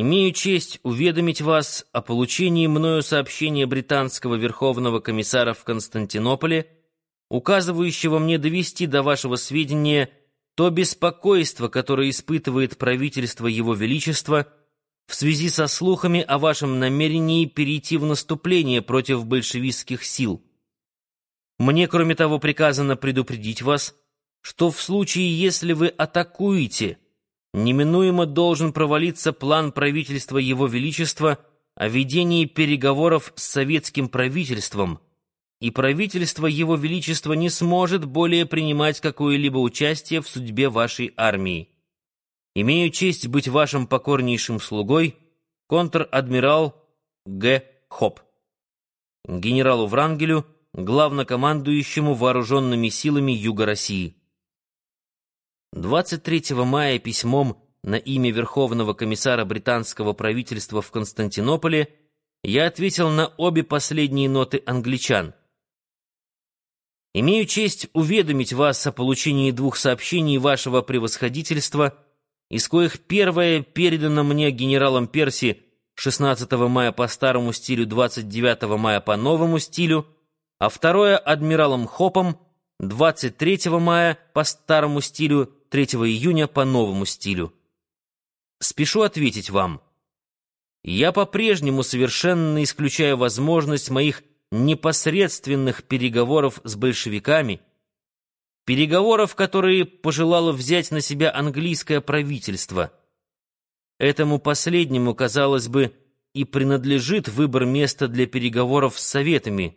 Имею честь уведомить вас о получении мною сообщения британского Верховного комиссара в Константинополе, указывающего мне довести до вашего сведения то беспокойство, которое испытывает правительство Его Величества в связи со слухами о вашем намерении перейти в наступление против большевистских сил. Мне, кроме того, приказано предупредить вас, что в случае, если вы атакуете, неминуемо должен провалиться план правительства Его Величества о ведении переговоров с советским правительством, и правительство Его Величества не сможет более принимать какое-либо участие в судьбе вашей армии. Имею честь быть вашим покорнейшим слугой, контр-адмирал Г. Хоп. Генералу Врангелю, главнокомандующему вооруженными силами Юга России. 23 мая письмом на имя Верховного комиссара британского правительства в Константинополе я ответил на обе последние ноты англичан. Имею честь уведомить вас о получении двух сообщений вашего превосходительства, из коих первое передано мне генералом Перси 16 мая по старому стилю, 29 мая по новому стилю, а второе адмиралом Хопом 23 мая по старому стилю, 3 июня по новому стилю. Спешу ответить вам. Я по-прежнему совершенно исключаю возможность моих непосредственных переговоров с большевиками, переговоров, которые пожелало взять на себя английское правительство. Этому последнему, казалось бы, и принадлежит выбор места для переговоров с Советами.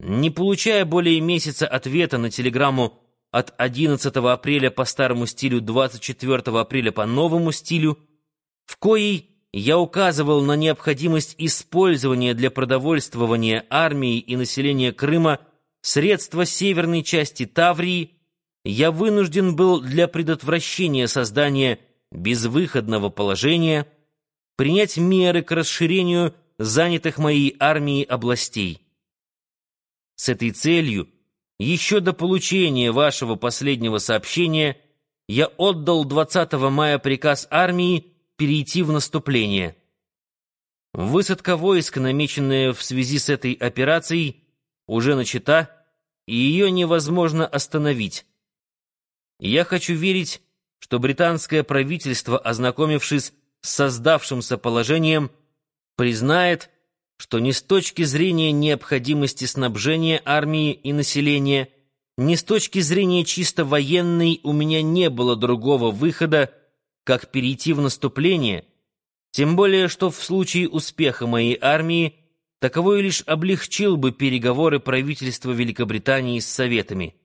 Не получая более месяца ответа на телеграмму от 11 апреля по старому стилю 24 апреля по новому стилю, в коей я указывал на необходимость использования для продовольствования армии и населения Крыма средства северной части Таврии, я вынужден был для предотвращения создания безвыходного положения принять меры к расширению занятых моей армией областей. С этой целью еще до получения вашего последнего сообщения я отдал 20 мая приказ армии перейти в наступление. Высадка войск, намеченная в связи с этой операцией, уже начата, и ее невозможно остановить. Я хочу верить, что британское правительство, ознакомившись с создавшимся положением, признает, что ни с точки зрения необходимости снабжения армии и населения, ни с точки зрения чисто военной у меня не было другого выхода, как перейти в наступление, тем более что в случае успеха моей армии таковой лишь облегчил бы переговоры правительства Великобритании с Советами.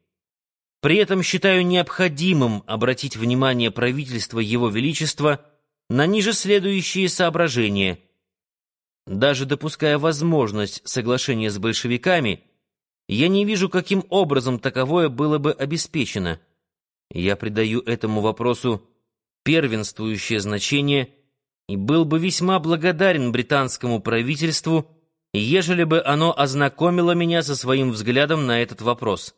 При этом считаю необходимым обратить внимание правительства Его Величества на ниже следующие соображения – даже допуская возможность соглашения с большевиками, я не вижу, каким образом таковое было бы обеспечено. Я придаю этому вопросу первенствующее значение и был бы весьма благодарен британскому правительству, ежели бы оно ознакомило меня со своим взглядом на этот вопрос.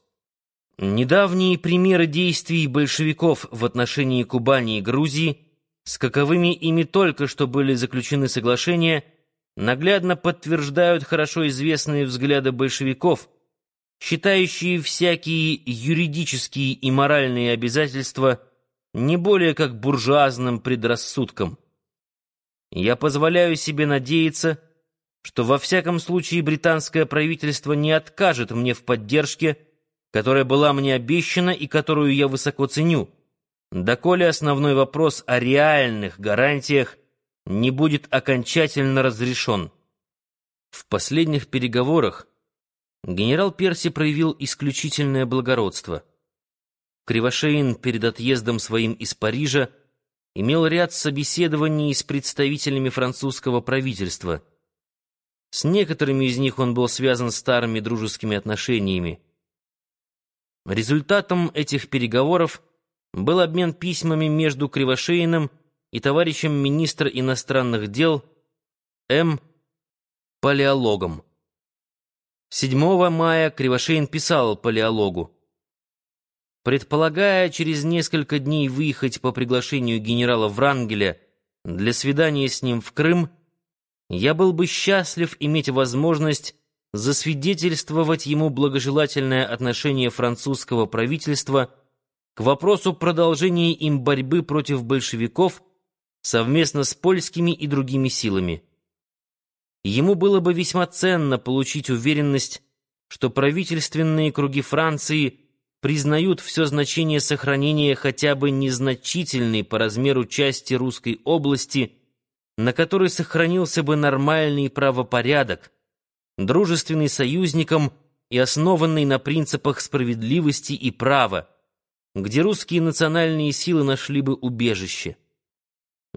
Недавние примеры действий большевиков в отношении Кубани и Грузии, с каковыми ими только что были заключены соглашения – наглядно подтверждают хорошо известные взгляды большевиков, считающие всякие юридические и моральные обязательства не более как буржуазным предрассудком. Я позволяю себе надеяться, что во всяком случае британское правительство не откажет мне в поддержке, которая была мне обещана и которую я высоко ценю, доколе основной вопрос о реальных гарантиях не будет окончательно разрешен. В последних переговорах генерал Перси проявил исключительное благородство. Кривошеин перед отъездом своим из Парижа имел ряд собеседований с представителями французского правительства. С некоторыми из них он был связан старыми дружескими отношениями. Результатом этих переговоров был обмен письмами между Кривошеиным и и товарищем министра иностранных дел М. Палеологом. 7 мая Кривошеин писал Палеологу. Предполагая через несколько дней выехать по приглашению генерала Врангеля для свидания с ним в Крым, я был бы счастлив иметь возможность засвидетельствовать ему благожелательное отношение французского правительства к вопросу продолжения им борьбы против большевиков совместно с польскими и другими силами. Ему было бы весьма ценно получить уверенность, что правительственные круги Франции признают все значение сохранения хотя бы незначительной по размеру части русской области, на которой сохранился бы нормальный правопорядок, дружественный союзникам и основанный на принципах справедливости и права, где русские национальные силы нашли бы убежище.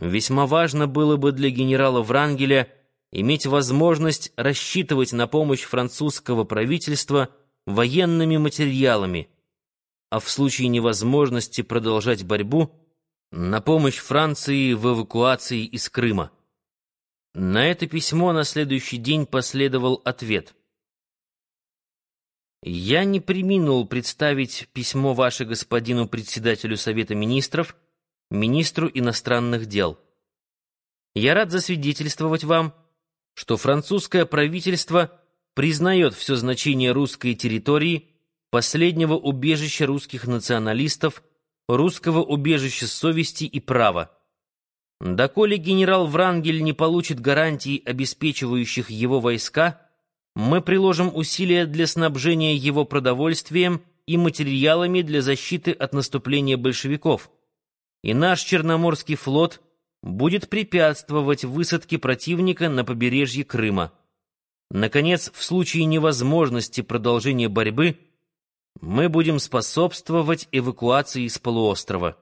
Весьма важно было бы для генерала Врангеля иметь возможность рассчитывать на помощь французского правительства военными материалами, а в случае невозможности продолжать борьбу на помощь Франции в эвакуации из Крыма. На это письмо на следующий день последовал ответ. «Я не приминул представить письмо ваше господину председателю Совета Министров, министру иностранных дел. Я рад засвидетельствовать вам, что французское правительство признает все значение русской территории, последнего убежища русских националистов, русского убежища совести и права. Доколе генерал Врангель не получит гарантий, обеспечивающих его войска, мы приложим усилия для снабжения его продовольствием и материалами для защиты от наступления большевиков. И наш Черноморский флот будет препятствовать высадке противника на побережье Крыма. Наконец, в случае невозможности продолжения борьбы, мы будем способствовать эвакуации с полуострова.